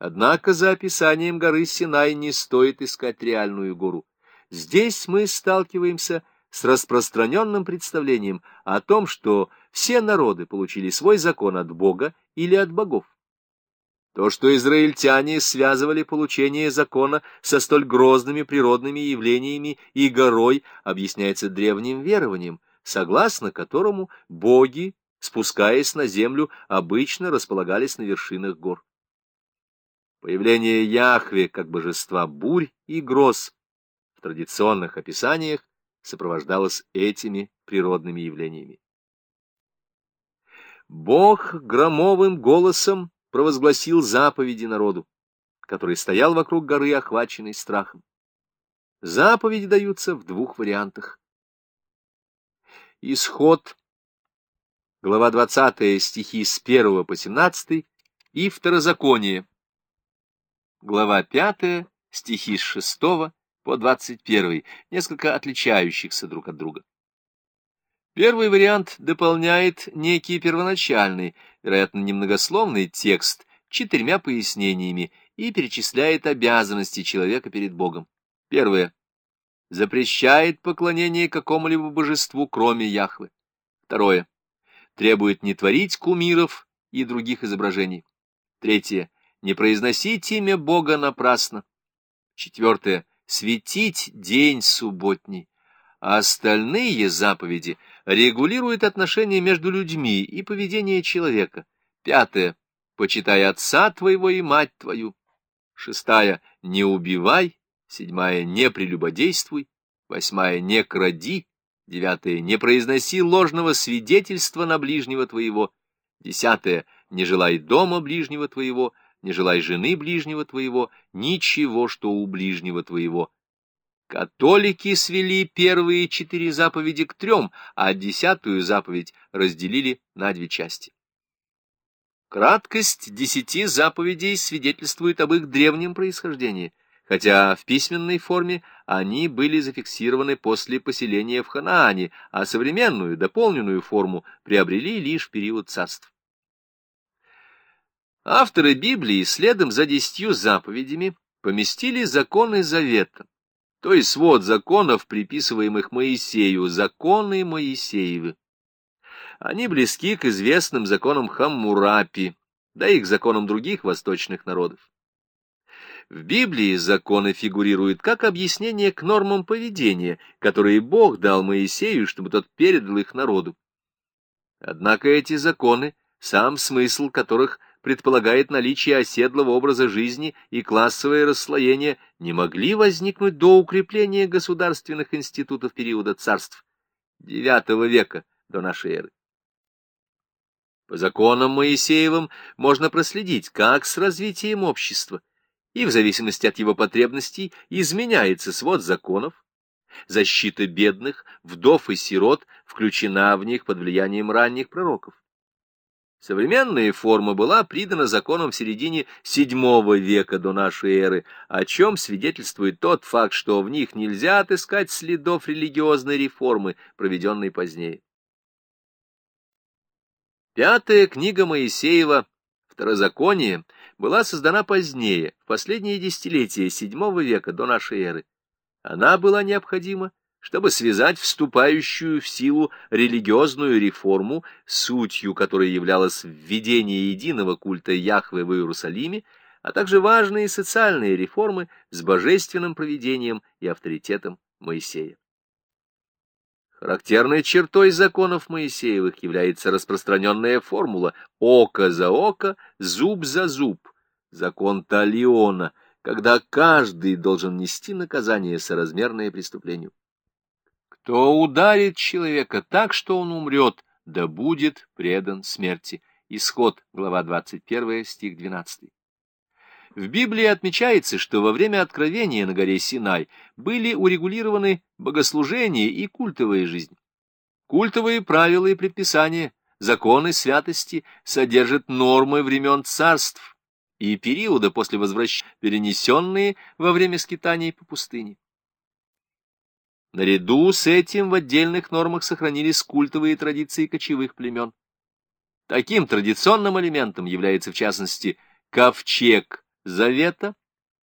Однако за описанием горы Синай не стоит искать реальную гору. Здесь мы сталкиваемся с распространенным представлением о том, что все народы получили свой закон от Бога или от богов. То, что израильтяне связывали получение закона со столь грозными природными явлениями и горой, объясняется древним верованием, согласно которому боги, спускаясь на землю, обычно располагались на вершинах гор. Появление Яхве как божества бурь и гроз в традиционных описаниях сопровождалось этими природными явлениями. Бог громовым голосом провозгласил заповеди народу, который стоял вокруг горы, охваченный страхом. Заповеди даются в двух вариантах. Исход, глава 20, стихи с 1 по 17, и Второзаконие, глава 5, стихи с 6 по 21, несколько отличающихся друг от друга. Первый вариант дополняет некий первоначальный, вероятно, немногословный текст четырьмя пояснениями и перечисляет обязанности человека перед Богом. Первое. Запрещает поклонение какому-либо божеству, кроме Яхвы. Второе. Требует не творить кумиров и других изображений. Третье. Не произносить имя Бога напрасно. Четвертое. Светить день субботний а остальные заповеди регулируют отношения между людьми и поведение человека. Пятое. Почитай отца твоего и мать твою. Шестая. Не убивай. Седьмая. Не прелюбодействуй. Восьмая. Не кради. Девятое. Не произноси ложного свидетельства на ближнего твоего. Десятое. Не желай дома ближнего твоего, не желай жены ближнего твоего, ничего, что у ближнего твоего Католики свели первые четыре заповеди к трем, а десятую заповедь разделили на две части. Краткость десяти заповедей свидетельствует об их древнем происхождении, хотя в письменной форме они были зафиксированы после поселения в Ханаане, а современную, дополненную форму приобрели лишь в период царств. Авторы Библии следом за десятью заповедями поместили законы Завета, то есть свод законов, приписываемых Моисею, законы Моисеевы. Они близки к известным законам Хаммурапи, да и к законам других восточных народов. В Библии законы фигурируют как объяснение к нормам поведения, которые Бог дал Моисею, чтобы тот передал их народу. Однако эти законы, сам смысл которых – предполагает наличие оседлого образа жизни и классовое расслоение, не могли возникнуть до укрепления государственных институтов периода царств IX века до нашей эры. По законам Моисеевым можно проследить, как с развитием общества и в зависимости от его потребностей изменяется свод законов, защита бедных, вдов и сирот включена в них под влиянием ранних пророков. Современная форма была придана законам в середине VII века до нашей эры, о чем свидетельствует тот факт, что в них нельзя отыскать следов религиозной реформы, проведенной позднее. Пятая книга Моисеева «Второзаконие» была создана позднее, в последние десятилетия VII века до нашей эры. Она была необходима чтобы связать вступающую в силу религиозную реформу, сутью которой являлось введение единого культа Яхве в Иерусалиме, а также важные социальные реформы с божественным проведением и авторитетом Моисея. Характерной чертой законов Моисеевых является распространенная формула «око за око, зуб за зуб», закон Талиона, когда каждый должен нести наказание соразмерное преступлению. Кто ударит человека так, что он умрет, да будет предан смерти. Исход, глава 21, стих 12. В Библии отмечается, что во время откровения на горе Синай были урегулированы богослужение и культовая жизнь. Культовые правила и предписания, законы святости содержат нормы времен царств и периода после возвращения, перенесенные во время скитаний по пустыне. Наряду с этим в отдельных нормах сохранились культовые традиции кочевых племен. Таким традиционным элементом является, в частности, ковчег завета